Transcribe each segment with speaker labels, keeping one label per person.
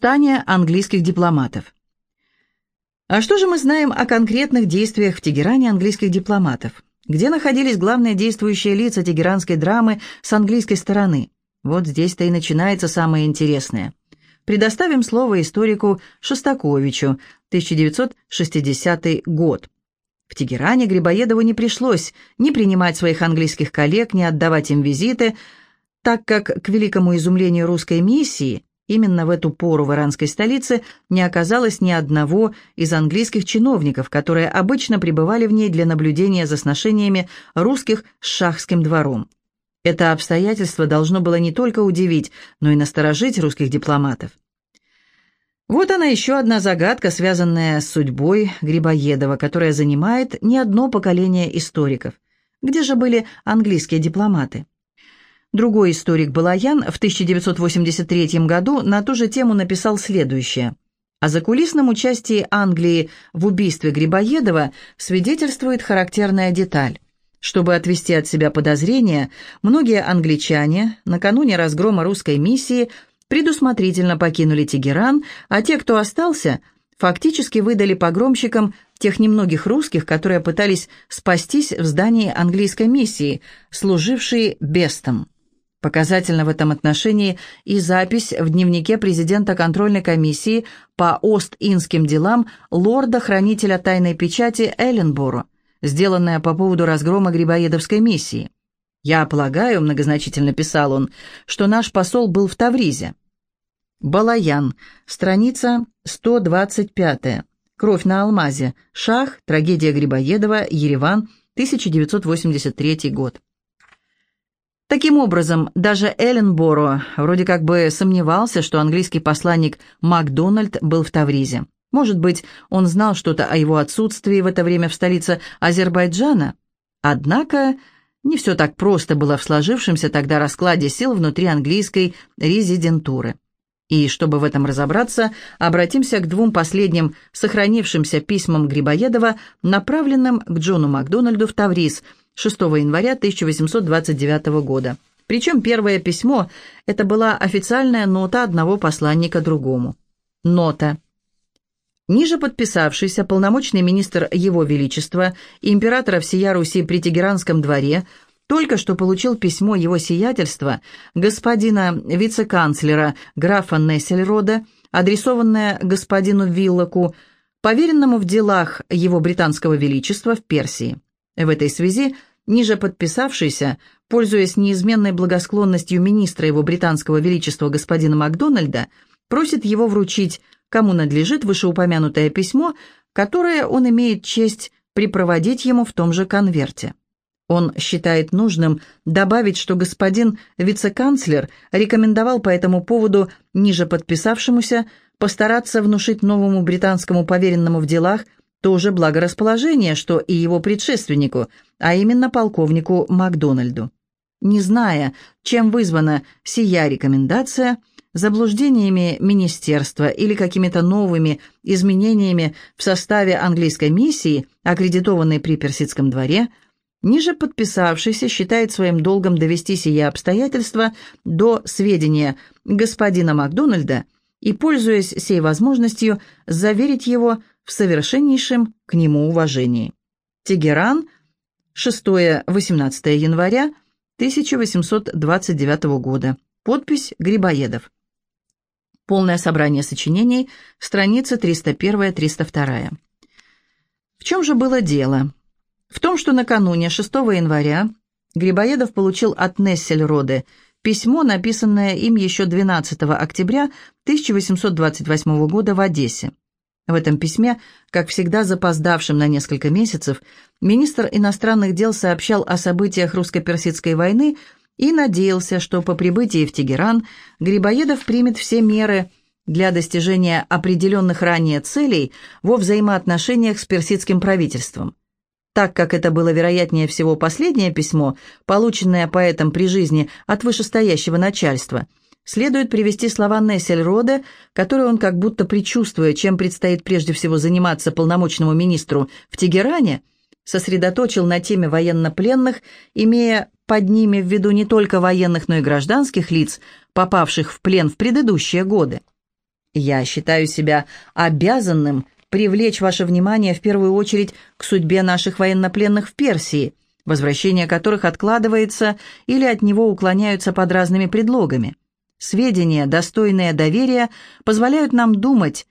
Speaker 1: Восстание английских дипломатов. А что же мы знаем о конкретных действиях в Тегеране английских дипломатов? Где находились главные действующие лица тегеранской драмы с английской стороны? Вот здесь-то и начинается самое интересное. Предоставим слово историку Шостаковичу, 1960 год. В Тегеране Грибоедову не пришлось ни принимать своих английских коллег, ни отдавать им визиты, так как, к великому изумлению русской миссии, именно в эту пору в иранской столице не оказалось ни одного из английских чиновников, которые обычно пребывали в ней для наблюдения за сношениями русских с шахским двором. Это обстоятельство должно было не только удивить, но и насторожить русских дипломатов. Вот она еще одна загадка, связанная с судьбой Грибоедова, которая занимает не одно поколение историков. Где же были английские дипломаты? Другой историк Балаян в 1983 году на ту же тему написал следующее. О закулисном участии Англии в убийстве Грибоедова свидетельствует характерная деталь. Чтобы отвести от себя подозрения, многие англичане накануне разгрома русской миссии предусмотрительно покинули Тегеран, а те, кто остался, фактически выдали погромщикам тех немногих русских, которые пытались спастись в здании английской миссии, служившей Бестом. Показательно в этом отношении и запись в дневнике президента контрольной комиссии по Ост-Индским делам лорда-хранителя тайной печати Элленборо, сделанная по поводу разгрома Грибоедовской миссии. «Я полагаю», — многозначительно писал он, — «что наш посол был в Тавризе». Балаян, страница 125. Кровь на алмазе. Шах. Трагедия Грибоедова. Ереван. 1983 год. Таким образом, даже Элленборо вроде как бы сомневался, что английский посланник Макдональд был в Тавризе. Может быть, он знал что-то о его отсутствии в это время в столице Азербайджана? Однако не все так просто было в сложившемся тогда раскладе сил внутри английской резидентуры. И чтобы в этом разобраться, обратимся к двум последним сохранившимся письмам Грибоедова, направленным к Джону Макдональду в Тавриз 6 января 1829 года. Причем первое письмо – это была официальная нота одного посланника другому. Нота. Ниже подписавшийся полномочный министр Его Величества императора всея Руси при Тегеранском дворе только что получил письмо его сиятельства господина вице-канцлера графа Нессельрода, адресованное господину Виллоку, поверенному в делах его британского величества в Персии. В этой связи ниже подписавшийся, пользуясь неизменной благосклонностью министра его британского величества господина Макдональда, просит его вручить кому надлежит вышеупомянутое письмо, которое он имеет честь припроводить ему в том же конверте. Он считает нужным добавить, что господин вице-канцлер рекомендовал по этому поводу ниже подписавшемуся постараться внушить новому британскому поверенному в делах то же благорасположение, что и его предшественнику, а именно полковнику Макдональду. Не зная, чем вызвана сия рекомендация, заблуждениями министерства или какими-то новыми изменениями в составе английской миссии, аккредитованной при Персидском дворе, ниже подписавшийся считает своим долгом довести сие обстоятельства до сведения господина Макдональда и, пользуясь сей возможностью, заверить его в совершеннейшем к нему уважении. Тегеран, 6-18 января 1829 года. Подпись Грибоедов. Полное собрание сочинений, страница 301-302. В чем же было дело? В том, что накануне 6 января Грибоедов получил от Нессельроде письмо, написанное им еще 12 октября 1828 года в Одессе. В этом письме, как всегда запоздавшим на несколько месяцев, министр иностранных дел сообщал о событиях русско-персидской войны и надеялся, что по прибытии в Тегеран Грибоедов примет все меры для достижения определенных ранее целей во взаимоотношениях с персидским правительством. Так как это было вероятнее всего последнее письмо, полученное поэтом при жизни от вышестоящего начальства, следует привести слова Нессельрода, которые он как будто предчувствуя, чем предстоит прежде всего заниматься полномочному министру в Тегеране, сосредоточил на теме военнопленных, имея под ними в виду не только военных, но и гражданских лиц, попавших в плен в предыдущие годы. Я считаю себя обязанным привлечь ваше внимание в первую очередь к судьбе наших военнопленных в Персии, возвращение которых откладывается или от него уклоняются под разными предлогами. Сведения, достойные доверия, позволяют нам думать,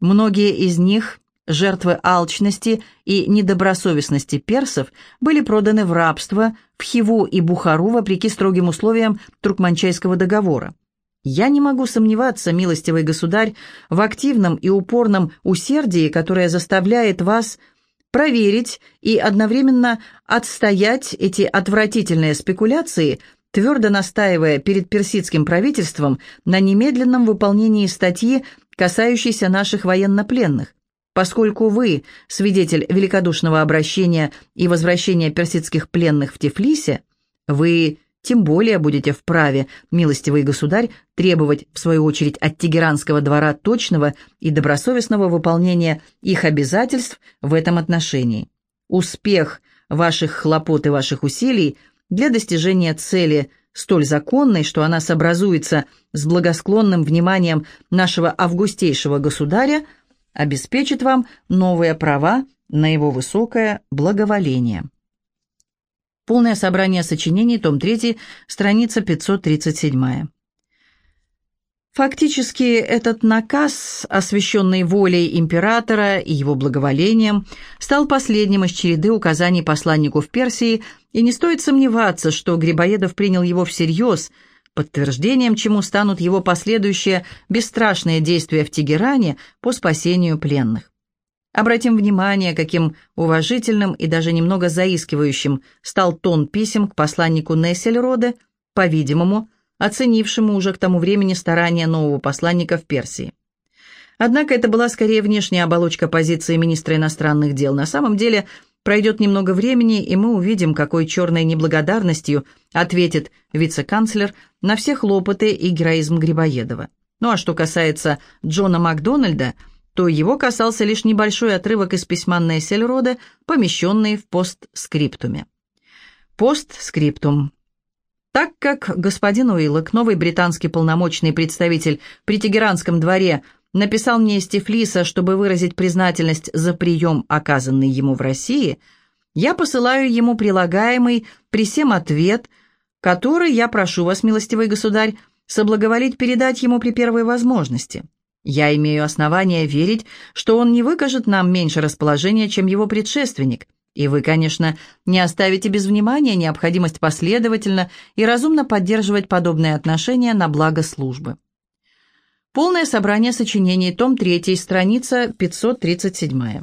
Speaker 1: многие из них, жертвы алчности и недобросовестности персов, были проданы в рабство в Хиву и Бухару вопреки строгим условиям Туркманчайского договора. Я не могу сомневаться, милостивый государь, в активном и упорном усердии, которое заставляет вас проверить и одновременно отстоять эти отвратительные спекуляции, твердо настаивая перед персидским правительством на немедленном выполнении статьи, касающейся наших военнопленных. Поскольку вы свидетель великодушного обращения и возвращения персидских пленных в Тифлисе, вы тем более будете вправе, милостивый государь, требовать, в свою очередь, от Тегеранского двора точного и добросовестного выполнения их обязательств в этом отношении. Успех ваших хлопот и ваших усилий для достижения цели столь законной, что она сообразуется с благосклонным вниманием нашего августейшего государя, обеспечит вам новые права на его высокое благоволение. Полное собрание сочинений, том 3, страница 537. Фактически этот наказ, освященный волей императора и его благоволением, стал последним из череды указаний посланнику в Персии, и не стоит сомневаться, что Грибоедов принял его всерьез, подтверждением чему станут его последующие бесстрашные действия в Тегеране по спасению пленных. Обратим внимание, каким уважительным и даже немного заискивающим стал тон писем к посланнику Нессельроде, по-видимому, оценившему уже к тому времени старания нового посланника в Персии. Однако это была скорее внешняя оболочка позиции министра иностранных дел. На самом деле пройдет немного времени, и мы увидим, какой черной неблагодарностью ответит вице-канцлер на все хлопоты и героизм Грибоедова. Ну а что касается Джона Макдональда – то его касался лишь небольшой отрывок из письма Нессельрода, помещенный в постскриптуме. Постскриптум. Так как господин Уиллок, новый британский полномочный представитель при Тегеранском дворе, написал мне из Тифлиса, чтобы выразить признательность за прием, оказанный ему в России, я посылаю ему прилагаемый при всем ответ, который я прошу вас, милостивый государь, соблаговолить передать ему при первой возможности. Я имею основания верить, что он не выкажет нам меньше расположения, чем его предшественник, и вы, конечно, не оставите без внимания необходимость последовательно и разумно поддерживать подобные отношения на благо службы. Полное собрание сочинений, том 3, страница 537.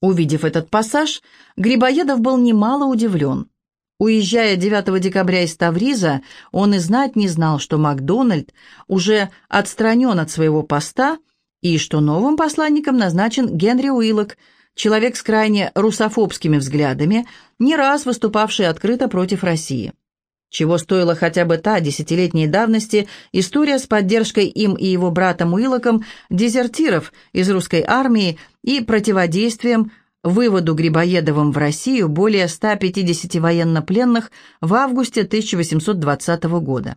Speaker 1: Увидев этот пассаж, Грибоедов был немало удивлен. Уезжая 9 декабря из Тавриза, он и знать не знал, что Макдональд уже отстранен от своего поста и что новым посланником назначен Генри Уиллок, человек с крайне русофобскими взглядами, не раз выступавший открыто против России. Чего стоила хотя бы та десятилетней давности история с поддержкой им и его братом Уиллоком дезертиров из русской армии и противодействием выводу Грибоедовым в Россию более 150 военнопленных в августе 1820 года.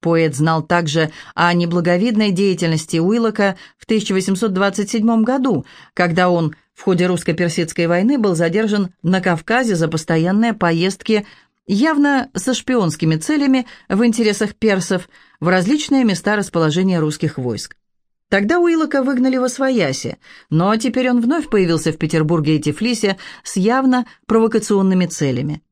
Speaker 1: Поэт знал также о неблаговидной деятельности Уиллока в 1827 году, когда он в ходе русско-персидской войны был задержан на Кавказе за постоянные поездки явно со шпионскими целями в интересах персов в различные места расположения русских войск. Тогда Уиллока выгнали во свояси, но теперь он вновь появился в Петербурге и Тифлисе с явно провокационными целями.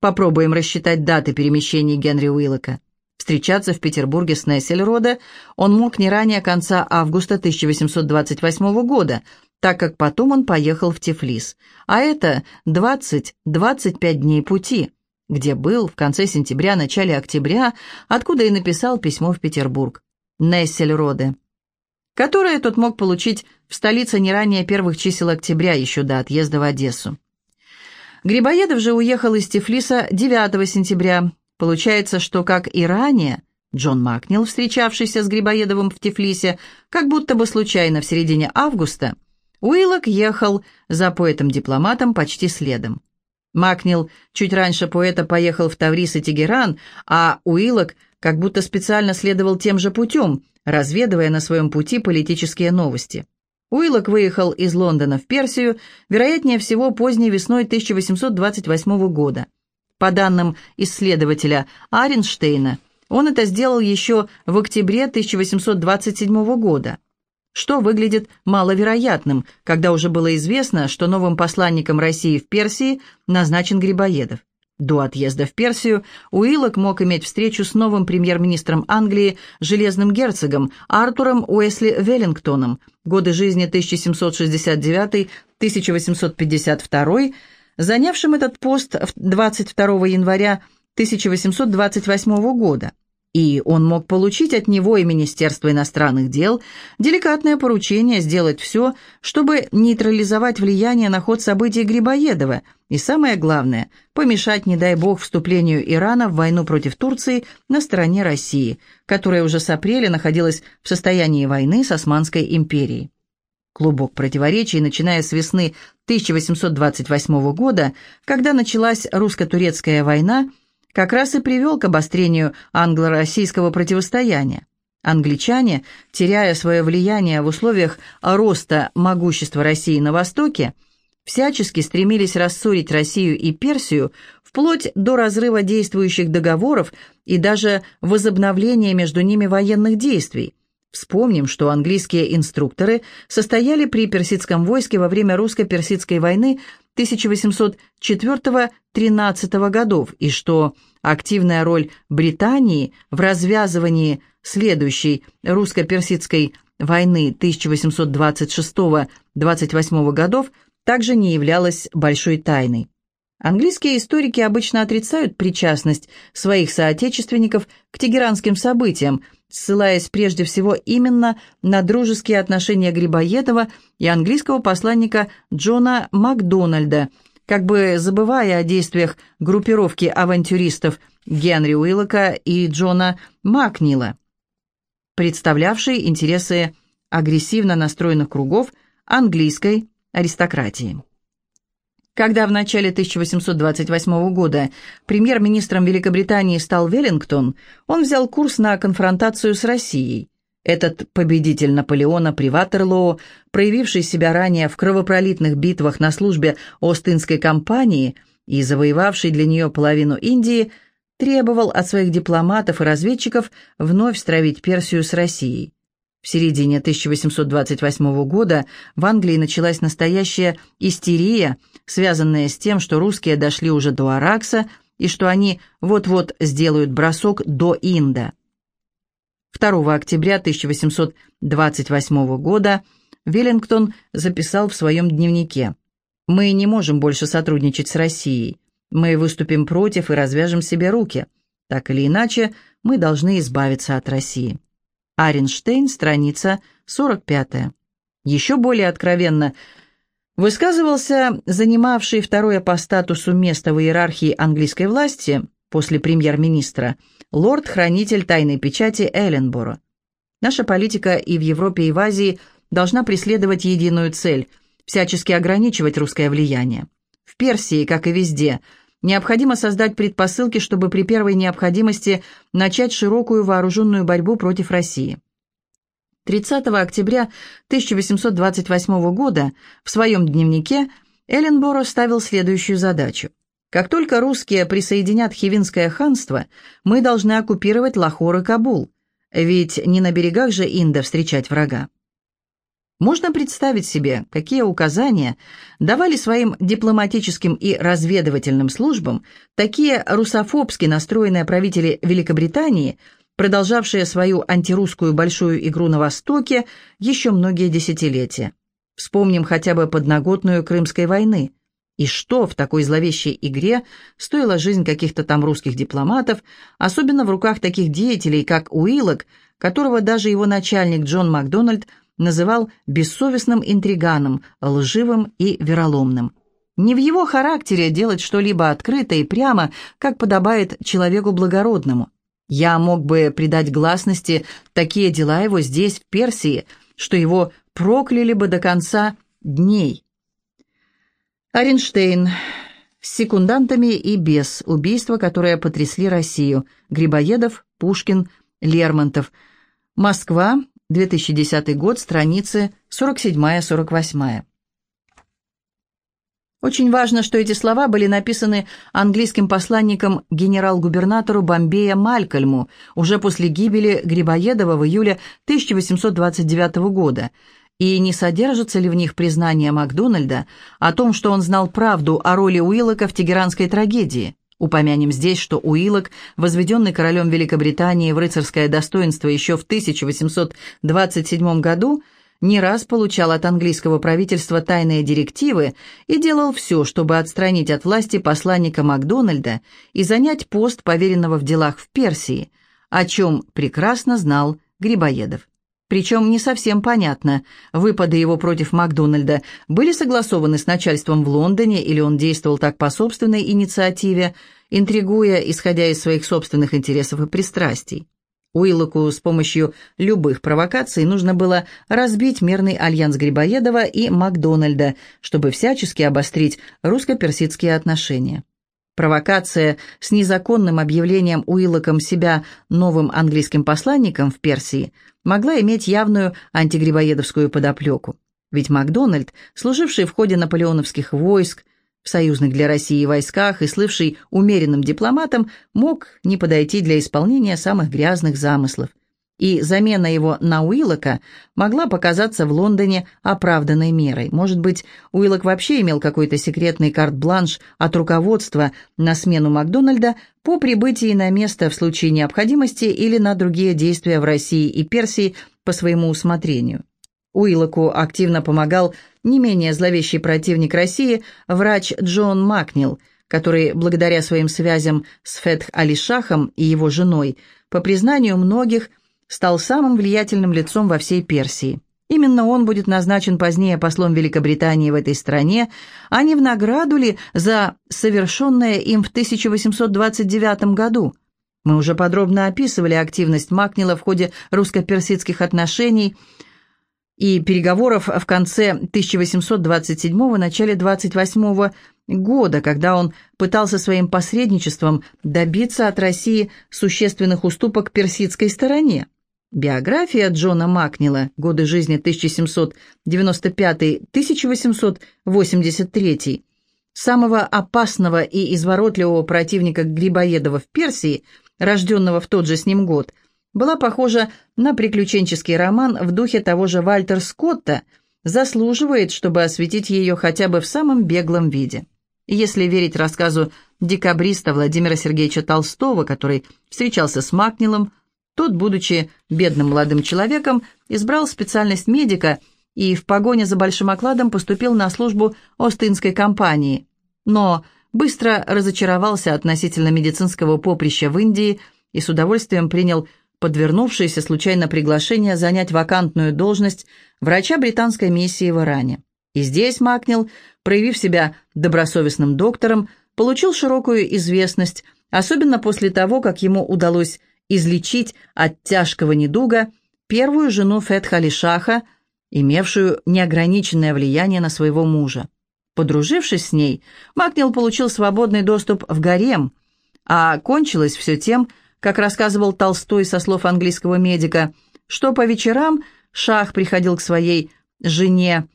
Speaker 1: Попробуем рассчитать даты перемещений Генри Уиллока. Встречаться в Петербурге с Нессельрода он мог не ранее конца августа 1828 года, так как потом он поехал в Тифлис, а это 20-25 дней пути, где был в конце сентября-начале октября, откуда и написал письмо в Петербург. Нессельроде которое тот мог получить в столице не ранее первых чисел октября, еще до отъезда в Одессу. Грибоедов же уехал из Тифлиса 9 сентября. Получается, что, как и ранее, Джон Макнил, встречавшийся с Грибоедовым в Тифлисе, как будто бы случайно в середине августа, Уиллок ехал за поэтом-дипломатом почти следом. Макнил чуть раньше поэта поехал в Таврис и Тегеран, а Уиллок как будто специально следовал тем же путем, разведывая на своем пути политические новости. Уиллок выехал из Лондона в Персию, вероятнее всего, поздней весной 1828 года. По данным исследователя Аренштейна, он это сделал еще в октябре 1827 года, что выглядит маловероятным, когда уже было известно, что новым посланником России в Персии назначен Грибоедов. До отъезда в Персию Уиллок мог иметь встречу с новым премьер-министром Англии, железным герцогом Артуром Уэсли Веллингтоном, годы жизни 1769-1852, занявшим этот пост 22 января 1828 года и он мог получить от него и Министерства иностранных дел деликатное поручение сделать все, чтобы нейтрализовать влияние на ход событий Грибоедова и, самое главное, помешать, не дай бог, вступлению Ирана в войну против Турции на стороне России, которая уже с апреля находилась в состоянии войны с Османской империей. Клубок противоречий, начиная с весны 1828 года, когда началась русско-турецкая война – как раз и привел к обострению англо-российского противостояния. Англичане, теряя свое влияние в условиях роста могущества России на Востоке, всячески стремились рассорить Россию и Персию вплоть до разрыва действующих договоров и даже возобновления между ними военных действий. Вспомним, что английские инструкторы состояли при персидском войске во время русско-персидской войны 1804-13 годов и что активная роль Британии в развязывании следующей русско-персидской войны 1826-28 годов также не являлась большой тайной. Английские историки обычно отрицают причастность своих соотечественников к тегеранским событиям, ссылаясь прежде всего именно на дружеские отношения Грибоедова и английского посланника Джона Макдональда, как бы забывая о действиях группировки авантюристов Генри Уиллока и Джона Макнила, представлявшей интересы агрессивно настроенных кругов английской аристократии. Когда в начале 1828 года премьер-министром Великобритании стал Веллингтон, он взял курс на конфронтацию с Россией. Этот победитель Наполеона при Ватерлоо, проявивший себя ранее в кровопролитных битвах на службе Остинской компании и завоевавший для нее половину Индии, требовал от своих дипломатов и разведчиков вновь стравить Персию с Россией. В середине 1828 года в Англии началась настоящая истерия, связанная с тем, что русские дошли уже до Аракса и что они вот-вот сделают бросок до Инда. 2 октября 1828 года Веллингтон записал в своем дневнике «Мы не можем больше сотрудничать с Россией. Мы выступим против и развяжем себе руки. Так или иначе, мы должны избавиться от России». Аренштейн, страница 45. Еще более откровенно высказывался занимавший второе по статусу место в иерархии английской власти после премьер-министра лорд-хранитель тайной печати Элленборо. Наша политика и в Европе, и в Азии должна преследовать единую цель – всячески ограничивать русское влияние. В Персии, как и везде – Необходимо создать предпосылки, чтобы при первой необходимости начать широкую вооруженную борьбу против России. 30 октября 1828 года в своем дневнике Эленборо ставил следующую задачу. Как только русские присоединят Хивинское ханство, мы должны оккупировать Лахор и Кабул, ведь не на берегах же Инда встречать врага. Можно представить себе, какие указания давали своим дипломатическим и разведывательным службам такие русофобски настроенные правители Великобритании, продолжавшие свою антирусскую большую игру на Востоке еще многие десятилетия. Вспомним хотя бы подноготную Крымской войны. И что в такой зловещей игре стоила жизнь каких-то там русских дипломатов, особенно в руках таких деятелей, как Уиллок, которого даже его начальник Джон Макдональд – называл бессовестным интриганом, лживым и вероломным. Не в его характере делать что-либо открыто и прямо, как подобает человеку благородному. Я мог бы придать гласности такие дела его здесь, в Персии, что его прокляли бы до конца дней. Оренштейн. С секундантами и без убийства, которые потрясли Россию. Грибоедов. Пушкин, Лермонтов. Москва, 2010 год, страницы 47-48. Очень важно, что эти слова были написаны английским посланником генерал-губернатору Бомбея Малькольму уже после гибели Грибоедова в июле 1829 года, и не содержится ли в них признание Макдональда о том, что он знал правду о роли Уиллока в тегеранской трагедии. Упомянем здесь, что Уиллок, возведенный королем Великобритании в рыцарское достоинство еще в 1827 году, не раз получал от английского правительства тайные директивы и делал все, чтобы отстранить от власти посланника Макдональда и занять пост поверенного в делах в Персии, о чем прекрасно знал Грибоедов. Причем не совсем понятно, выпады его против Макдональда были согласованы с начальством в Лондоне или он действовал так по собственной инициативе, интригуя, исходя из своих собственных интересов и пристрастий. Уиллоку с помощью любых провокаций нужно было разбить мирный альянс Грибоедова и Макдональда, чтобы всячески обострить русско-персидские отношения. Провокация с незаконным объявлением Уиллоком себя новым английским посланником в Персии могла иметь явную антигрибоедовскую подоплеку. Ведь Макдональд, служивший в ходе наполеоновских войск, в союзных для России войсках и слывший умеренным дипломатом, мог не подойти для исполнения самых грязных замыслов. И замена его на Уиллока могла показаться в Лондоне оправданной мерой. Может быть, Уиллок вообще имел какой-то секретный карт-бланш от руководства на смену Макдональда по прибытии на место в случае необходимости или на другие действия в России и Персии по своему усмотрению. Уиллоку активно помогал не менее зловещий противник России, врач Джон Макнил, который, благодаря своим связям с Фетх Алишахом и его женой, по признанию многих, стал самым влиятельным лицом во всей Персии. Именно он будет назначен позднее послом Великобритании в этой стране, а не в награду ли за совершенное им в 1829 году. Мы уже подробно описывали активность Макнила в ходе русско-персидских отношений – и переговоров в конце 1827 начале 28 года, когда он пытался своим посредничеством добиться от России существенных уступок персидской стороне. Биография Джона Макнила, годы жизни 1795-1883, самого опасного и изворотливого противника Грибоедова в Персии, рожденного в тот же с ним год – была похожа на приключенческий роман в духе того же Вальтер Скотта, заслуживает, чтобы осветить ее хотя бы в самом беглом виде. Если верить рассказу декабриста Владимира Сергеевича Толстого, который встречался с Макнилом, тот, будучи бедным молодым человеком, избрал специальность медика и в погоне за большим окладом поступил на службу Остинской компании, но быстро разочаровался относительно медицинского поприща в Индии и с удовольствием принял подвернувшееся случайно приглашение занять вакантную должность врача британской миссии в Иране. И здесь Макнил, проявив себя добросовестным доктором, получил широкую известность, особенно после того, как ему удалось излечить от тяжкого недуга первую жену Фетхали Шаха, имевшую неограниченное влияние на своего мужа. Подружившись с ней, Макнил получил свободный доступ в гарем, а кончилось все тем, как рассказывал Толстой со слов английского медика, что по вечерам Шах приходил к своей жене,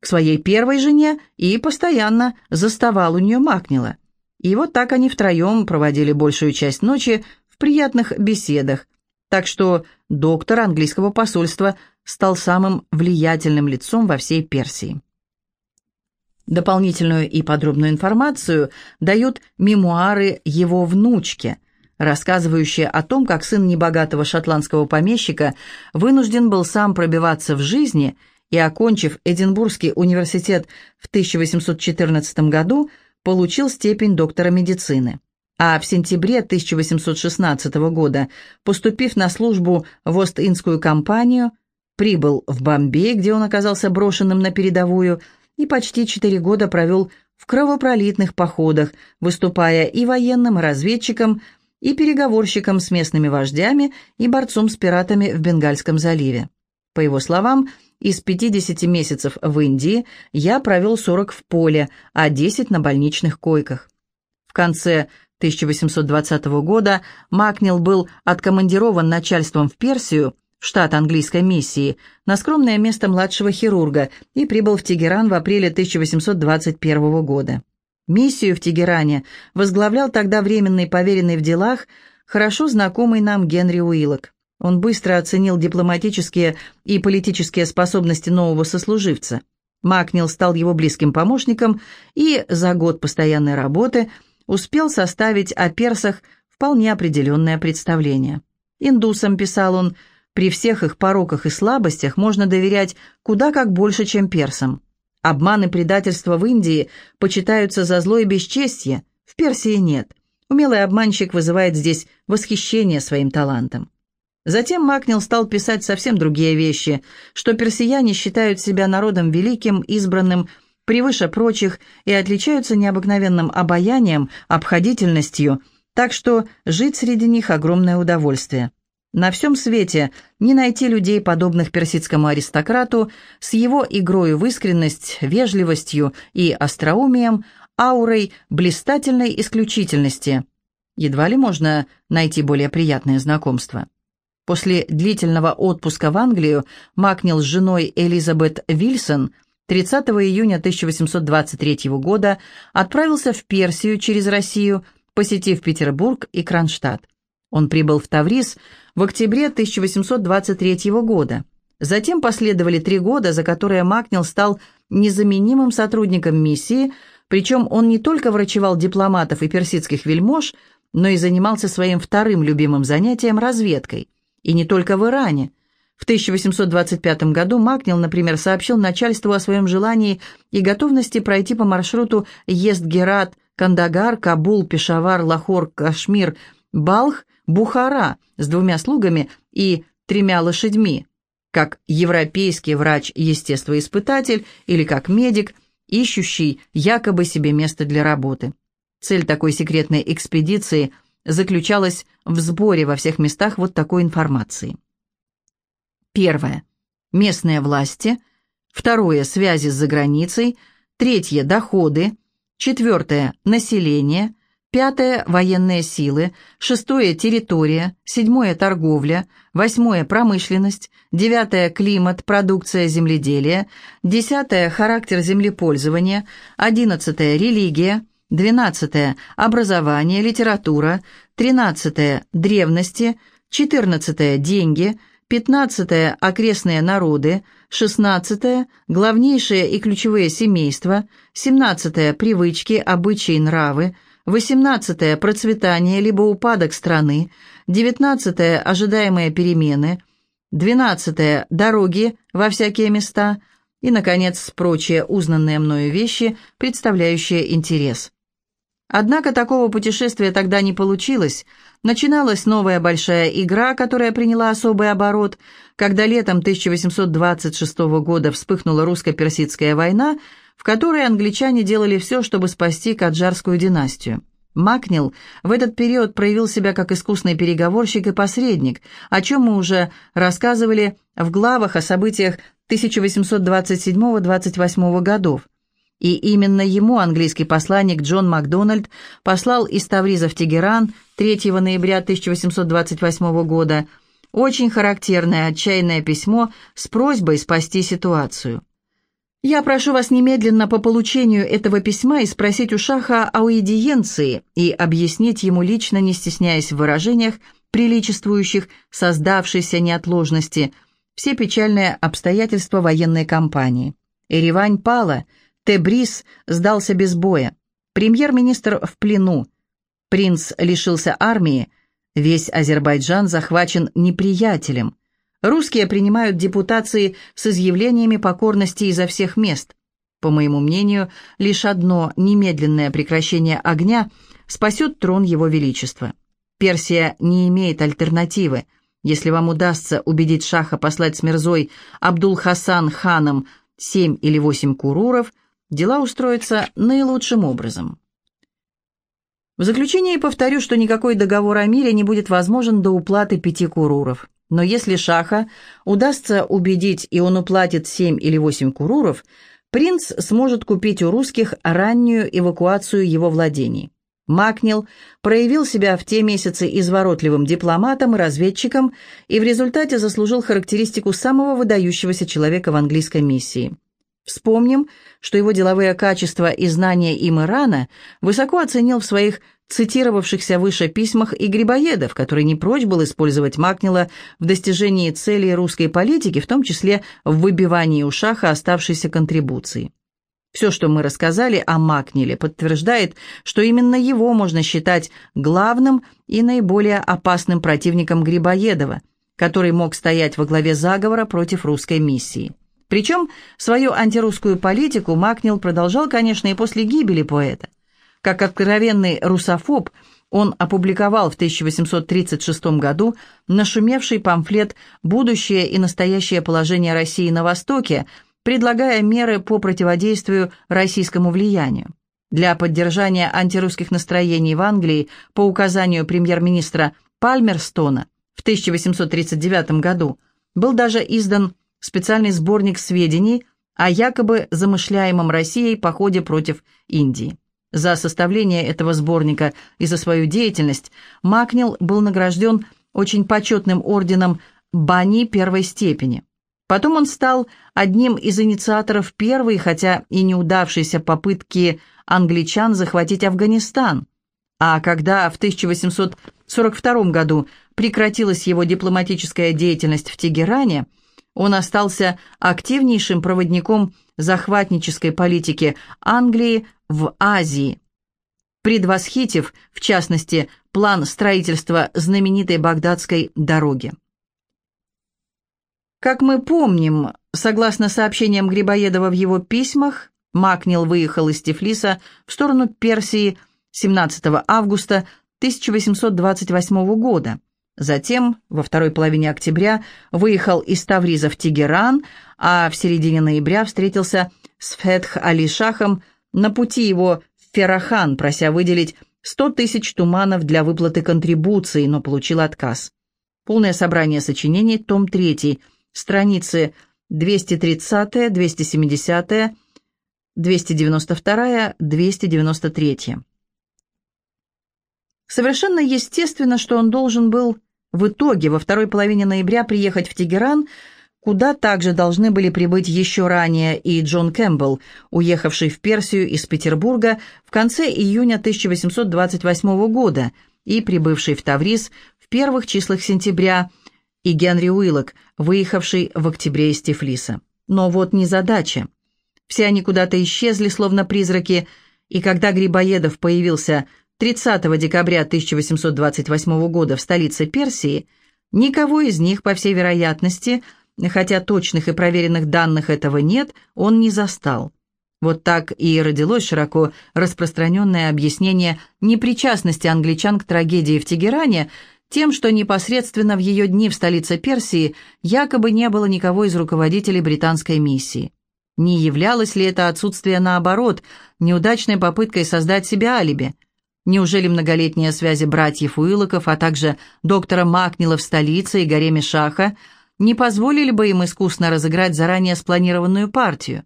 Speaker 1: к своей первой жене и постоянно заставал у нее Макнила. И вот так они втроем проводили большую часть ночи приятных беседах, так что доктор английского посольства стал самым влиятельным лицом во всей Персии. Дополнительную и подробную информацию дают мемуары его внучки, рассказывающая о том, как сын небогатого шотландского помещика вынужден был сам пробиваться в жизни и, окончив Эдинбургский университет в 1814 году, получил степень доктора медицины. А в сентябре 1816 года, поступив на службу в Ост-Индскую компанию, прибыл в Бомбей, где он оказался брошенным на передовую, и почти четыре года провел в кровопролитных походах, выступая и военным, и разведчиком, и переговорщиком с местными вождями и борцом с пиратами в Бенгальском заливе. По его словам, из 50 месяцев в Индии я провел 40 в поле, а 10 на больничных койках. В конце 1820 года Макнил был откомандирован начальством в Персию, штат английской миссии, на скромное место младшего хирурга и прибыл в Тегеран в апреле 1821 года. Миссию в Тегеране возглавлял тогда временный поверенный в делах, хорошо знакомый нам Генри Уиллок. Он быстро оценил дипломатические и политические способности нового сослуживца. Макнил стал его близким помощником и за год постоянной работы успел составить о персах вполне определенное представление. Индусам, писал он, при всех их пороках и слабостях можно доверять куда как больше, чем персам. Обман и предательство в Индии почитаются за зло и бесчестье, в Персии нет. Умелый обманщик вызывает здесь восхищение своим талантом. Затем Макнил стал писать совсем другие вещи, что персияне считают себя народом великим, избранным, превыше прочих и отличаются необыкновенным обаянием, обходительностью, так что жить среди них огромное удовольствие. На всем свете не найти людей, подобных персидскому аристократу, с его игрою в искренность, вежливостью и остроумием, аурой блистательной исключительности. Едва ли можно найти более приятное знакомство. После длительного отпуска в Англию Макнил с женой Элизабет Вильсон 30 июня 1823 года отправился в Персию через Россию, посетив Петербург и Кронштадт. Он прибыл в Таврис в октябре 1823 года. Затем последовали три года, за которые Макнил стал незаменимым сотрудником миссии, причем он не только врачевал дипломатов и персидских вельмож, но и занимался своим вторым любимым занятием – разведкой. И не только в Иране. В 1825 году Макнил, например, сообщил начальству о своем желании и готовности пройти по маршруту Ест-Герат, Кандагар, Кабул, Пешавар, Лахор, Кашмир, Балх Бухара с двумя слугами и тремя лошадьми, как европейский врач-естествоиспытатель или как медик, ищущий якобы себе место для работы. Цель такой секретной экспедиции заключалась в сборе во всех местах вот такой информации. Первое. Местные власти. Второе. Связи с заграницей. Третье. Доходы. Четвертое. Население. Пятое – военные силы. Шестое – территория. Седьмое – торговля. Восьмое – промышленность. Девятое – климат, продукция земледелия. Десятое – характер землепользования. Одиннадцатое – религия. Двенадцатое – образование, литература. Тринадцатое – древности. Четырнадцатое – деньги. Пятнадцатое – окрестные народы. Шестнадцатое – главнейшие и ключевые семейства. Семнадцатое – привычки, обычаи, нравы. 18 процветание либо упадок страны, 19 ожидаемые перемены, 12 дороги во всякие места и, наконец, прочие узнанные мною вещи, представляющие интерес. Однако такого путешествия тогда не получилось. Начиналась новая большая игра, которая приняла особый оборот. Когда летом 1826 года вспыхнула русско-персидская война – в которой англичане делали все, чтобы спасти Каджарскую династию. Макнил в этот период проявил себя как искусный переговорщик и посредник, о чем мы уже рассказывали в главах о событиях 1827-28 годов. И именно ему английский посланник Джон Макдональд послал из Тавриза в Тегеран 3 ноября 1828 года очень характерное отчаянное письмо с просьбой спасти ситуацию. Я прошу вас немедленно по получению этого письма и спросить у Шаха о уидиенции и объяснить ему лично, не стесняясь в выражениях, приличествующих создавшейся неотложности, все печальные обстоятельства военной кампании. Эревань пала, Тебрис сдался без боя, премьер-министр в плену, принц лишился армии, весь Азербайджан захвачен неприятелем – Русские принимают депутации с изъявлениями покорности изо всех мест. По моему мнению, лишь одно немедленное прекращение огня спасет трон Его Величества. Персия не имеет альтернативы. Если вам удастся убедить Шаха послать с Мирзой Абдул-Хасан ханом семь или восемь куруров, дела устроятся наилучшим образом. В заключение повторю, что никакой договор о мире не будет возможен до уплаты пяти куруров. Но если Шаха удастся убедить, и он уплатит семь или восемь куруров, принц сможет купить у русских раннюю эвакуацию его владений. Макнил проявил себя в те месяцы изворотливым дипломатом и разведчиком и в результате заслужил характеристику самого выдающегося человека в английской миссии. Вспомним, что его деловые качества и знания им Ирана высоко оценил в своих цитировавшихся выше письмах и Грибоедов, который не прочь был использовать Макнила в достижении целей русской политики, в том числе в выбивании у Шаха оставшейся контрибуции. Все, что мы рассказали о Макниле, подтверждает, что именно его можно считать главным и наиболее опасным противником Грибоедова, который мог стоять во главе заговора против русской миссии. Причем свою антирусскую политику Макнил продолжал, конечно, и после гибели поэта. Как откровенный русофоб, он опубликовал в 1836 году нашумевший памфлет «Будущее и настоящее положение России на Востоке», предлагая меры по противодействию российскому влиянию. Для поддержания антирусских настроений в Англии по указанию премьер-министра Пальмерстона в 1839 году был даже издан специальный сборник сведений о якобы замышляемом Россией походе против Индии. За составление этого сборника и за свою деятельность Макнил был награжден очень почетным орденом Бани первой степени – Потом он стал одним из инициаторов первой, хотя и неудавшейся попытки англичан захватить Афганистан. А когда в 1842 году прекратилась его дипломатическая деятельность в Тегеране, он остался активнейшим проводником захватнической политики Англии в Азии, предвосхитив, в частности, план строительства знаменитой Багдадской дороги. Как мы помним, согласно сообщениям Грибоедова в его письмах, Макнил выехал из Тифлиса в сторону Персии 17 августа 1828 года. Затем, во второй половине октября, выехал из Тавриза в Тегеран, а в середине ноября встретился с Фетх Али Шахом на пути его в Ферахан, прося выделить 100 тысяч туманов для выплаты контрибуции, но получил отказ. Полное собрание сочинений, том 3, страницы 230, 270, 292, 293. Совершенно естественно, что он должен был в итоге во второй половине ноября приехать в Тегеран, куда также должны были прибыть еще ранее и Джон Кэмпбелл, уехавший в Персию из Петербурга в конце июня 1828 года и прибывший в Таврис в первых числах сентября – и Генри Уиллок, выехавший в октябре из Тифлиса. Но вот незадача. Все они куда-то исчезли, словно призраки, и когда Грибоедов появился 30 декабря 1828 года в столице Персии, никого из них, по всей вероятности, хотя точных и проверенных данных этого нет, он не застал. Вот так и родилось широко распространенное объяснение непричастности англичан к трагедии в Тегеране – тем, что непосредственно в ее дни в столице Персии якобы не было никого из руководителей британской миссии. Не являлось ли это отсутствие, наоборот, неудачной попыткой создать себе алиби? Неужели многолетние связи братьев Уиллоков, а также доктора Макнила в столице и гареме Шаха не позволили бы им искусно разыграть заранее спланированную партию?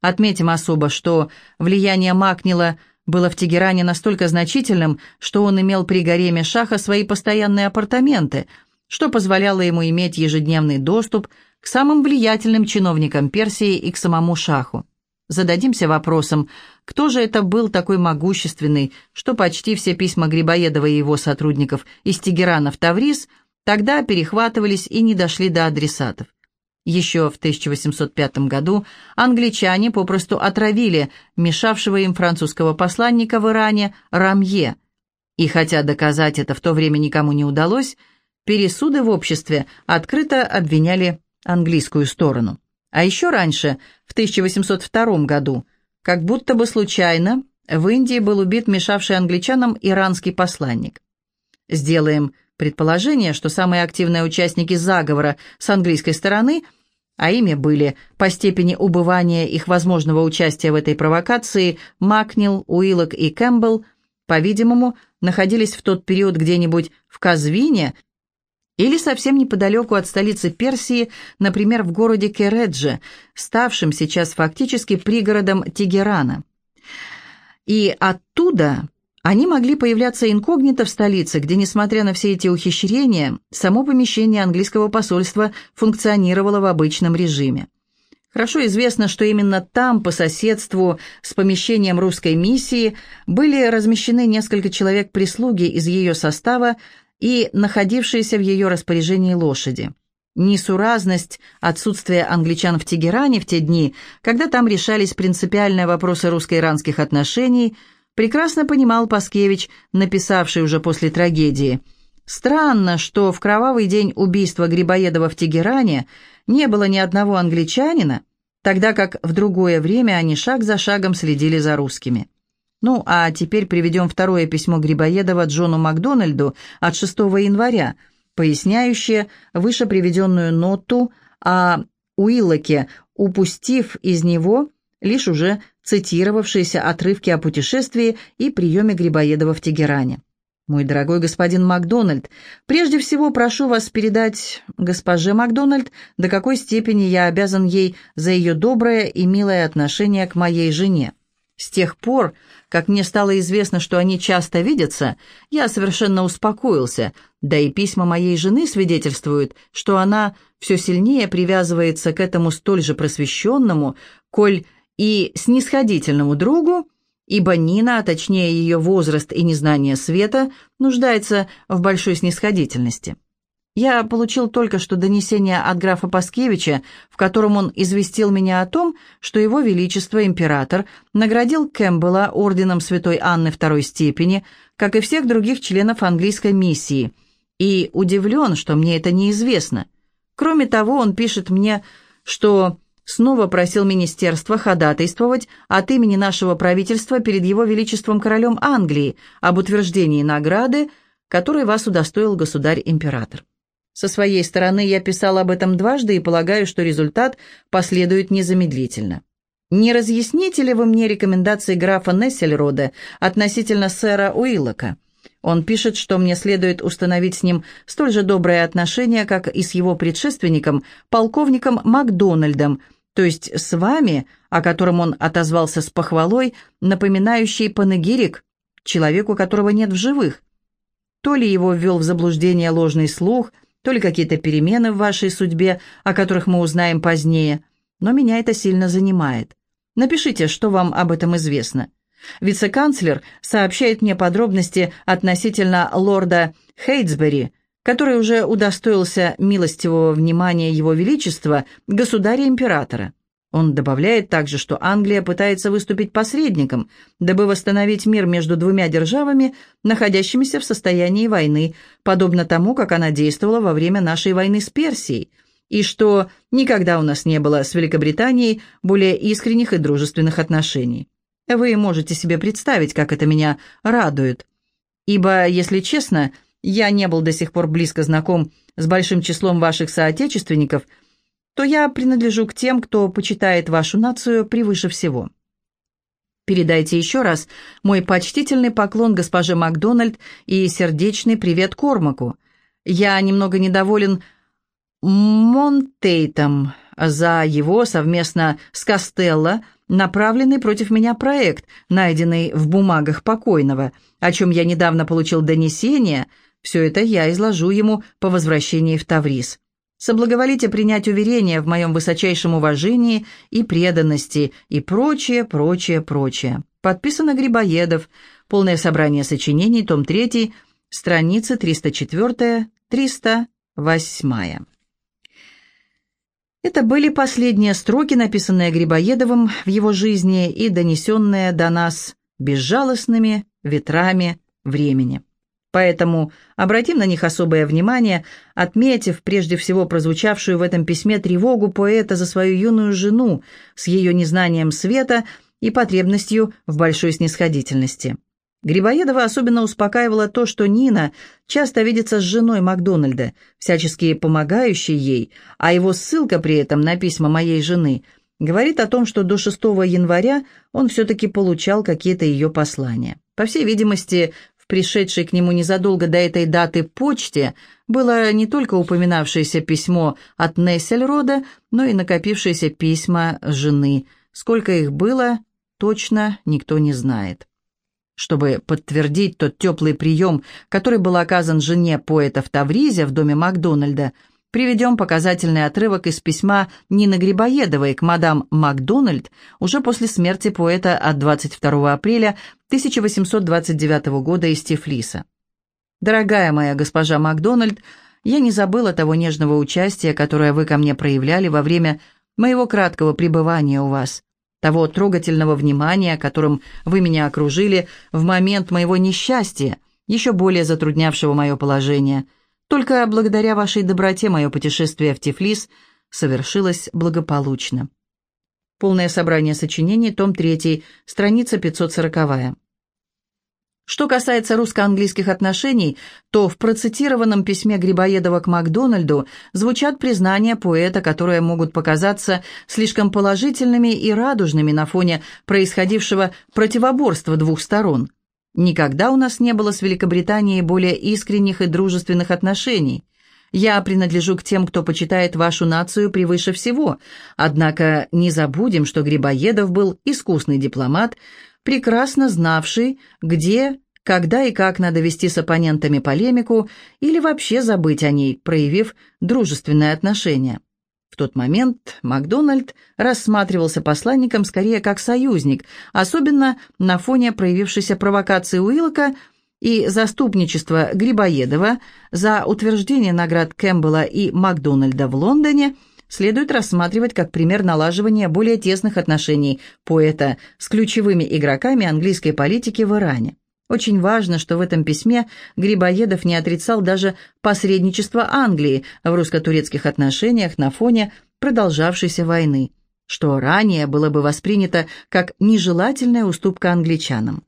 Speaker 1: Отметим особо, что влияние Макнила – было в Тегеране настолько значительным, что он имел при гареме Шаха свои постоянные апартаменты, что позволяло ему иметь ежедневный доступ к самым влиятельным чиновникам Персии и к самому Шаху. Зададимся вопросом, кто же это был такой могущественный, что почти все письма Грибоедова и его сотрудников из Тегерана в Таврис тогда перехватывались и не дошли до адресатов. Еще в 1805 году англичане попросту отравили мешавшего им французского посланника в Иране Рамье. И хотя доказать это в то время никому не удалось, пересуды в обществе открыто обвиняли английскую сторону. А еще раньше, в 1802 году, как будто бы случайно, в Индии был убит мешавший англичанам иранский посланник. Сделаем предположение, что самые активные участники заговора с английской стороны – а ими были по степени убывания их возможного участия в этой провокации Макнил, Уиллок и Кэмпбелл, по-видимому, находились в тот период где-нибудь в Казвине или совсем неподалеку от столицы Персии, например, в городе Кередже, ставшем сейчас фактически пригородом Тегерана. И оттуда Они могли появляться инкогнито в столице, где, несмотря на все эти ухищрения, само помещение английского посольства функционировало в обычном режиме. Хорошо известно, что именно там, по соседству с помещением русской миссии, были размещены несколько человек прислуги из ее состава и находившиеся в ее распоряжении лошади. Несуразность отсутствия англичан в Тегеране в те дни, когда там решались принципиальные вопросы русско-иранских отношений – прекрасно понимал Паскевич, написавший уже после трагедии. Странно, что в кровавый день убийства Грибоедова в Тегеране не было ни одного англичанина, тогда как в другое время они шаг за шагом следили за русскими. Ну, а теперь приведем второе письмо Грибоедова Джону Макдональду от 6 января, поясняющее выше приведенную ноту о Уиллоке, упустив из него лишь уже цитировавшиеся отрывки о путешествии и приеме Грибоедова в Тегеране. «Мой дорогой господин Макдональд, прежде всего прошу вас передать госпоже Макдональд, до какой степени я обязан ей за ее доброе и милое отношение к моей жене. С тех пор, как мне стало известно, что они часто видятся, я совершенно успокоился, да и письма моей жены свидетельствуют, что она все сильнее привязывается к этому столь же просвещенному, коль и снисходительному другу, ибо Нина, а точнее ее возраст и незнание света, нуждается в большой снисходительности. Я получил только что донесение от графа Паскевича, в котором он известил меня о том, что его величество император наградил Кэмпбелла орденом святой Анны второй степени, как и всех других членов английской миссии, и удивлен, что мне это неизвестно. Кроме того, он пишет мне, что снова просил министерство ходатайствовать от имени нашего правительства перед его величеством королем Англии об утверждении награды, которой вас удостоил государь-император. Со своей стороны я писал об этом дважды и полагаю, что результат последует незамедлительно. Не разъясните ли вы мне рекомендации графа Нессельрода относительно сэра Уиллока? Он пишет, что мне следует установить с ним столь же доброе отношение, как и с его предшественником, полковником Макдональдом, то есть с вами, о котором он отозвался с похвалой, напоминающий панегирик, человеку, которого нет в живых. То ли его ввел в заблуждение ложный слух, то ли какие-то перемены в вашей судьбе, о которых мы узнаем позднее, но меня это сильно занимает. Напишите, что вам об этом известно. Вице-канцлер сообщает мне подробности относительно лорда Хейтсбери, который уже удостоился милостивого внимания Его Величества, государя-императора. Он добавляет также, что Англия пытается выступить посредником, дабы восстановить мир между двумя державами, находящимися в состоянии войны, подобно тому, как она действовала во время нашей войны с Персией, и что никогда у нас не было с Великобританией более искренних и дружественных отношений. Вы можете себе представить, как это меня радует. Ибо, если честно, я не был до сих пор близко знаком с большим числом ваших соотечественников, то я принадлежу к тем, кто почитает вашу нацию превыше всего. Передайте еще раз мой почтительный поклон госпоже Макдональд и сердечный привет Кормаку. Я немного недоволен Монтейтом за его совместно с Костелло направленный против меня проект, найденный в бумагах покойного, о чем я недавно получил донесение – все это я изложу ему по возвращении в Таврис. Соблаговолите принять уверение в моем высочайшем уважении и преданности и прочее, прочее, прочее. Подписано Грибоедов. Полное собрание сочинений, том 3, страницы 304-308. Это были последние строки, написанные Грибоедовым в его жизни и донесенные до нас безжалостными ветрами времени. Поэтому обратим на них особое внимание, отметив прежде всего прозвучавшую в этом письме тревогу поэта за свою юную жену с ее незнанием света и потребностью в большой снисходительности. Грибоедова особенно успокаивало то, что Нина часто видится с женой Макдональда, всячески помогающей ей, а его ссылка при этом на письма моей жены говорит о том, что до 6 января он все-таки получал какие-то ее послания. По всей видимости, в пришедшей к нему незадолго до этой даты почте было не только упоминавшееся письмо от Нессельрода, но и накопившиеся письма жены. Сколько их было, точно никто не знает. Чтобы подтвердить тот теплый прием, который был оказан жене поэта в Тавризе в доме Макдональда, приведем показательный отрывок из письма Нины Грибоедовой к мадам Макдональд уже после смерти поэта от 22 апреля 1829 года из Тифлиса. «Дорогая моя госпожа Макдональд, я не забыла того нежного участия, которое вы ко мне проявляли во время моего краткого пребывания у вас того трогательного внимания, которым вы меня окружили в момент моего несчастья, еще более затруднявшего мое положение. Только благодаря вашей доброте мое путешествие в Тифлис совершилось благополучно. Полное собрание сочинений, том 3, страница 540. Что касается русско-английских отношений, то в процитированном письме Грибоедова к Макдональду звучат признания поэта, которые могут показаться слишком положительными и радужными на фоне происходившего противоборства двух сторон. Никогда у нас не было с Великобританией более искренних и дружественных отношений. Я принадлежу к тем, кто почитает вашу нацию превыше всего. Однако не забудем, что Грибоедов был искусный дипломат, прекрасно знавший, где, когда и как надо вести с оппонентами полемику или вообще забыть о ней, проявив дружественное отношение. В тот момент Макдональд рассматривался посланником скорее как союзник, особенно на фоне проявившейся провокации Уиллока и заступничества Грибоедова за утверждение наград Кэмпбелла и Макдональда в Лондоне – следует рассматривать как пример налаживания более тесных отношений поэта с ключевыми игроками английской политики в Иране. Очень важно, что в этом письме Грибоедов не отрицал даже посредничество Англии в русско-турецких отношениях на фоне продолжавшейся войны, что ранее было бы воспринято как нежелательная уступка англичанам.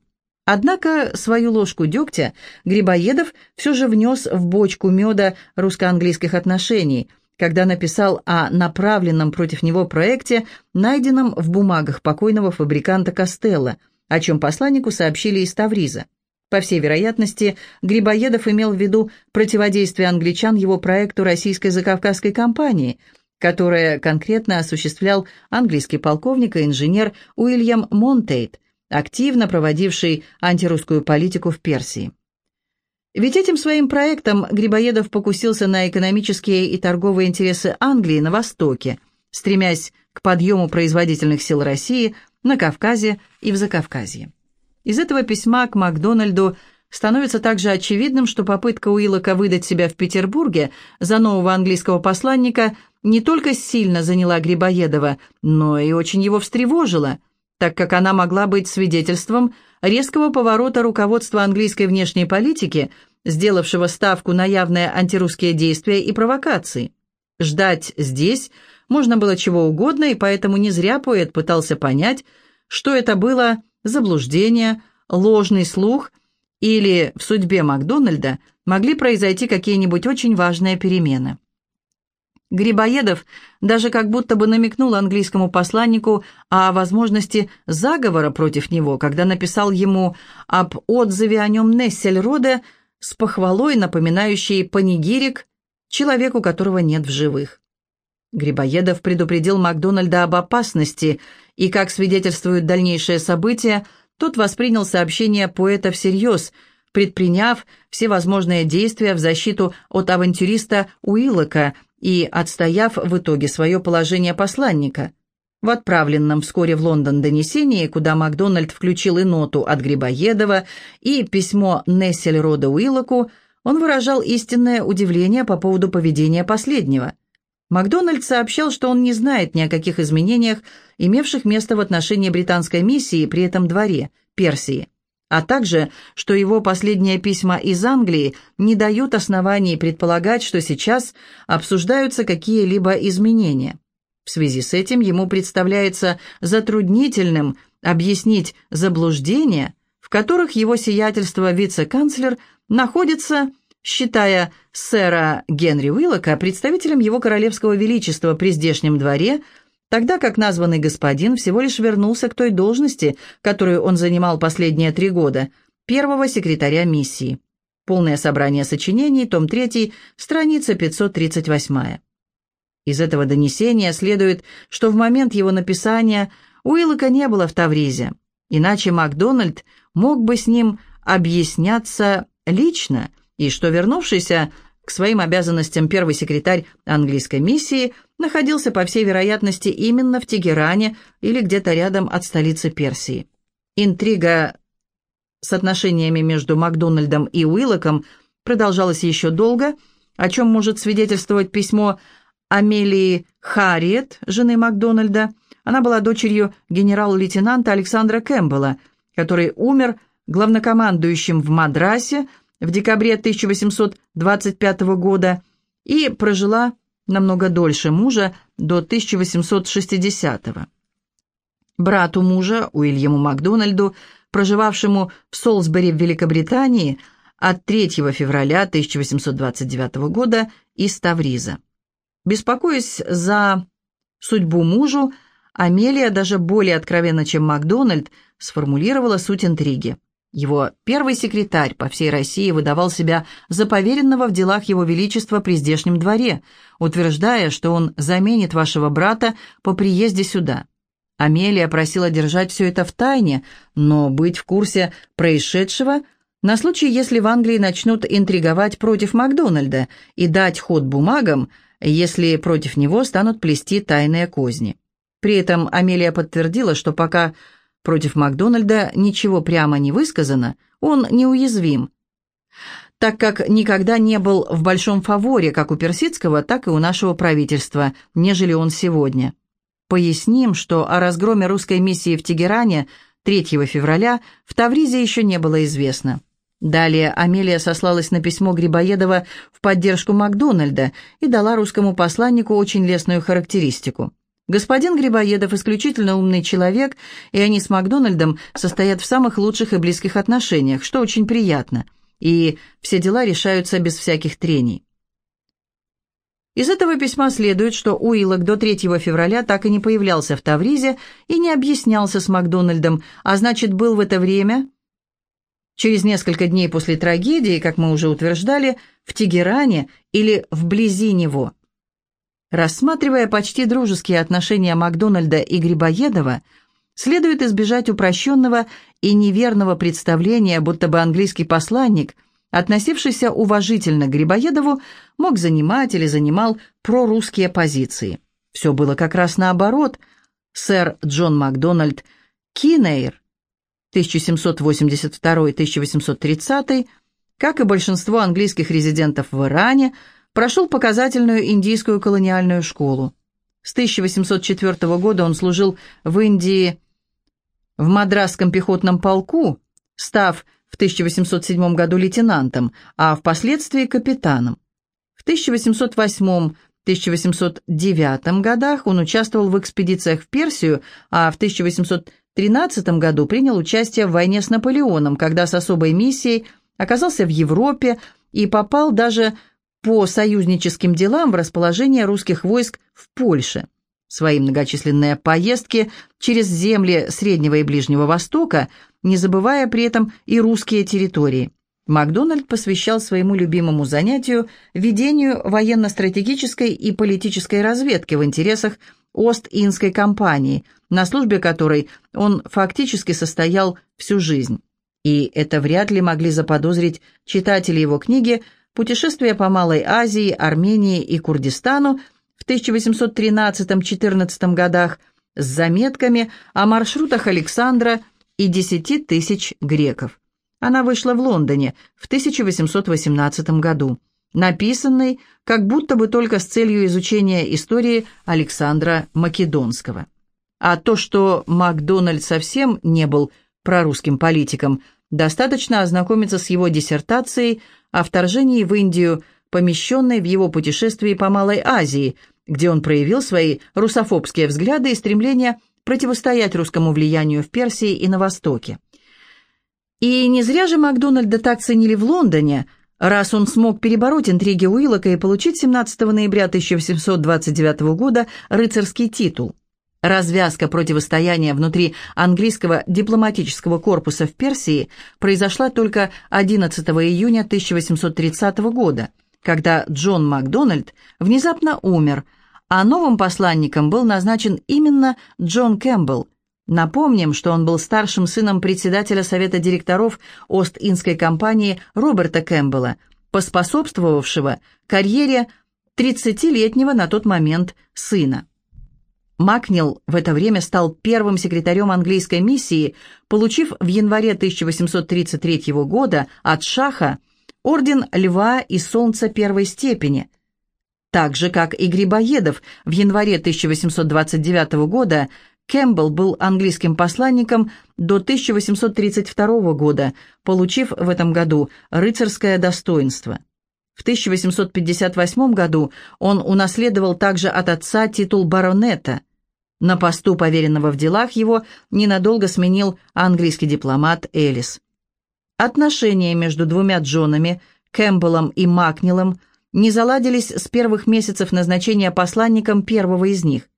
Speaker 1: Однако свою ложку дегтя Грибоедов все же внес в бочку меда русско-английских отношений – когда написал о направленном против него проекте, найденном в бумагах покойного фабриканта Костелло, о чем посланнику сообщили из Тавриза. По всей вероятности, Грибоедов имел в виду противодействие англичан его проекту российской закавказской компании, которое конкретно осуществлял английский полковник и инженер Уильям Монтейт, активно проводивший антирусскую политику в Персии. Ведь этим своим проектом Грибоедов покусился на экономические и торговые интересы Англии на Востоке, стремясь к подъему производительных сил России на Кавказе и в Закавказье. Из этого письма к Макдональду становится также очевидным, что попытка Уиллока выдать себя в Петербурге за нового английского посланника не только сильно заняла Грибоедова, но и очень его встревожила, так как она могла быть свидетельством резкого поворота руководства английской внешней политики – сделавшего ставку на явные антирусские действия и провокации. Ждать здесь можно было чего угодно, и поэтому не зря поэт пытался понять, что это было заблуждение, ложный слух или в судьбе Макдональда могли произойти какие-нибудь очень важные перемены. Грибоедов даже как будто бы намекнул английскому посланнику о возможности заговора против него, когда написал ему об отзыве о нем Нессельроде с похвалой, напоминающей панигирик человеку, которого нет в живых. Грибоедов предупредил Макдональда об опасности, и, как свидетельствуют дальнейшие события, тот воспринял сообщение поэта всерьез, предприняв все возможные действия в защиту от авантюриста Уиллока и отстояв в итоге свое положение посланника. В отправленном вскоре в Лондон донесении, куда Макдональд включил и ноту от Грибоедова, и письмо Нессельрода Уиллоку, он выражал истинное удивление по поводу поведения последнего. Макдональд сообщал, что он не знает ни о каких изменениях, имевших место в отношении британской миссии при этом дворе, Персии, а также, что его последние письма из Англии не дают оснований предполагать, что сейчас обсуждаются какие-либо изменения. В связи с этим ему представляется затруднительным объяснить заблуждения, в которых его сиятельство вице-канцлер находится, считая сэра Генри Уиллока представителем его королевского величества при здешнем дворе, тогда как названный господин всего лишь вернулся к той должности, которую он занимал последние три года, первого секретаря миссии. Полное собрание сочинений, том 3, страница 538. Из этого донесения следует, что в момент его написания Уиллока не было в Тавризе, иначе Макдональд мог бы с ним объясняться лично, и что вернувшийся к своим обязанностям первый секретарь английской миссии находился, по всей вероятности, именно в Тегеране или где-то рядом от столицы Персии. Интрига с отношениями между Макдональдом и Уиллоком продолжалась еще долго, о чем может свидетельствовать письмо Амелии Харриет, жены Макдональда. Она была дочерью генерал-лейтенанта Александра Кэмпбелла, который умер главнокомандующим в Мадрасе в декабре 1825 года и прожила намного дольше мужа до 1860 -го. Брату мужа, Уильяму Макдональду, проживавшему в Солсбери в Великобритании от 3 февраля 1829 года из Тавриза. Беспокоясь за судьбу мужу, Амелия даже более откровенно, чем Макдональд, сформулировала суть интриги. Его первый секретарь по всей России выдавал себя за поверенного в делах Его Величества при здешнем дворе, утверждая, что он заменит вашего брата по приезде сюда. Амелия просила держать все это в тайне, но быть в курсе происшедшего на случай, если в Англии начнут интриговать против Макдональда и дать ход бумагам, если против него станут плести тайные козни. При этом Амелия подтвердила, что пока Против Макдональда ничего прямо не высказано, он неуязвим, так как никогда не был в большом фаворе как у персидского, так и у нашего правительства, нежели он сегодня. Поясним, что о разгроме русской миссии в Тегеране 3 февраля в Тавризе еще не было известно. Далее Амелия сослалась на письмо Грибоедова в поддержку Макдональда и дала русскому посланнику очень лестную характеристику. Господин Грибоедов исключительно умный человек, и они с Макдональдом состоят в самых лучших и близких отношениях, что очень приятно, и все дела решаются без всяких трений. Из этого письма следует, что Уиллок до 3 февраля так и не появлялся в Тавризе и не объяснялся с Макдональдом, а значит, был в это время, через несколько дней после трагедии, как мы уже утверждали, в Тегеране или вблизи него – Рассматривая почти дружеские отношения Макдональда и Грибоедова, следует избежать упрощенного и неверного представления, будто бы английский посланник, относившийся уважительно к Грибоедову, мог занимать или занимал прорусские позиции. Все было как раз наоборот. Сэр Джон Макдональд Кинейр 1782-1830, как и большинство английских резидентов в Иране, прошел показательную индийскую колониальную школу. С 1804 года он служил в Индии в Мадрасском пехотном полку, став в 1807 году лейтенантом, а впоследствии капитаном. В 1808-1809 годах он участвовал в экспедициях в Персию, а в 1813 году принял участие в войне с Наполеоном, когда с особой миссией оказался в Европе и попал даже по союзническим делам в расположение русских войск в Польше. Свои многочисленные поездки через земли Среднего и Ближнего Востока, не забывая при этом и русские территории. Макдональд посвящал своему любимому занятию ведению военно-стратегической и политической разведки в интересах Ост-Индской компании, на службе которой он фактически состоял всю жизнь. И это вряд ли могли заподозрить читатели его книги путешествие по Малой Азии, Армении и Курдистану в 1813-14 годах с заметками о маршрутах Александра и 10 тысяч греков. Она вышла в Лондоне в 1818 году, написанной как будто бы только с целью изучения истории Александра Македонского. А то, что Макдональд совсем не был прорусским политиком, достаточно ознакомиться с его диссертацией о вторжении в Индию, помещенной в его путешествии по Малой Азии, где он проявил свои русофобские взгляды и стремление противостоять русскому влиянию в Персии и на Востоке. И не зря же Макдональда так ценили в Лондоне, раз он смог перебороть интриги Уиллока и получить 17 ноября 1729 года рыцарский титул – Развязка противостояния внутри английского дипломатического корпуса в Персии произошла только 11 июня 1830 года, когда Джон Макдональд внезапно умер, а новым посланником был назначен именно Джон Кэмпбелл, Напомним, что он был старшим сыном председателя совета директоров Ост-Индской компании Роберта Кэмпбелла, поспособствовавшего карьере 30-летнего на тот момент сына. Макнил в это время стал первым секретарем английской миссии, получив в январе 1833 года от Шаха орден Льва и Солнца первой степени, так же, как и Грибоедов в январе 1829 года Кэмпбелл был английским посланником до 1832 года, получив в этом году рыцарское достоинство. В 1858 году он унаследовал также от отца титул баронета. На посту поверенного в делах его ненадолго сменил английский дипломат Элис. Отношения между двумя Джонами, Кэмпбеллом и Макнилом, не заладились с первых месяцев назначения посланником первого из них.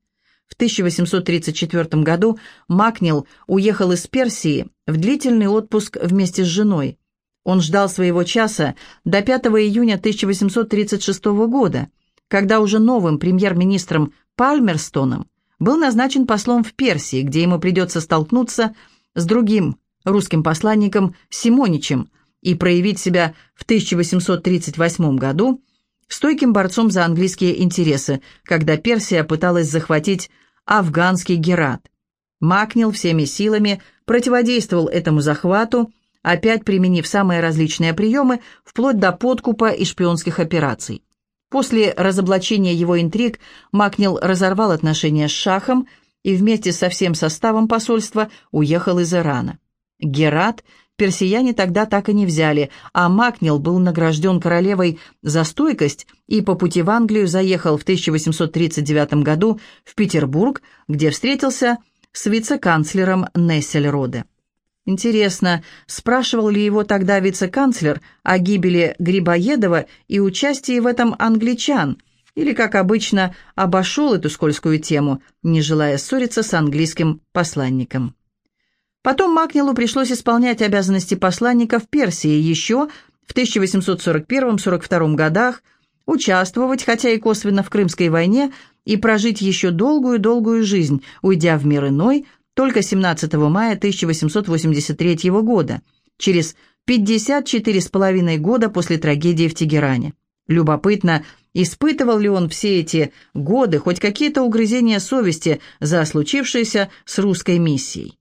Speaker 1: В 1834 году Макнил уехал из Персии в длительный отпуск вместе с женой. Он ждал своего часа до 5 июня 1836 года, когда уже новым премьер-министром Пальмерстоном был назначен послом в Персии, где ему придется столкнуться с другим русским посланником Симоничем и проявить себя в 1838 году стойким борцом за английские интересы, когда Персия пыталась захватить афганский Герат. Макнил всеми силами противодействовал этому захвату, опять применив самые различные приемы, вплоть до подкупа и шпионских операций. После разоблачения его интриг Макнил разорвал отношения с Шахом и вместе со всем составом посольства уехал из Ирана. Герат персияне тогда так и не взяли, а Макнил был награжден королевой за стойкость и по пути в Англию заехал в 1839 году в Петербург, где встретился с вице-канцлером Нессельроде. Интересно, спрашивал ли его тогда вице-канцлер о гибели Грибоедова и участии в этом англичан, или, как обычно, обошел эту скользкую тему, не желая ссориться с английским посланником. Потом Макнилу пришлось исполнять обязанности посланника в Персии еще в 1841-42 годах, участвовать, хотя и косвенно, в Крымской войне и прожить еще долгую-долгую жизнь, уйдя в мир иной – только 17 мая 1883 года, через 54 с половиной года после трагедии в Тегеране. Любопытно, испытывал ли он все эти годы хоть какие-то угрызения совести за случившееся с русской миссией.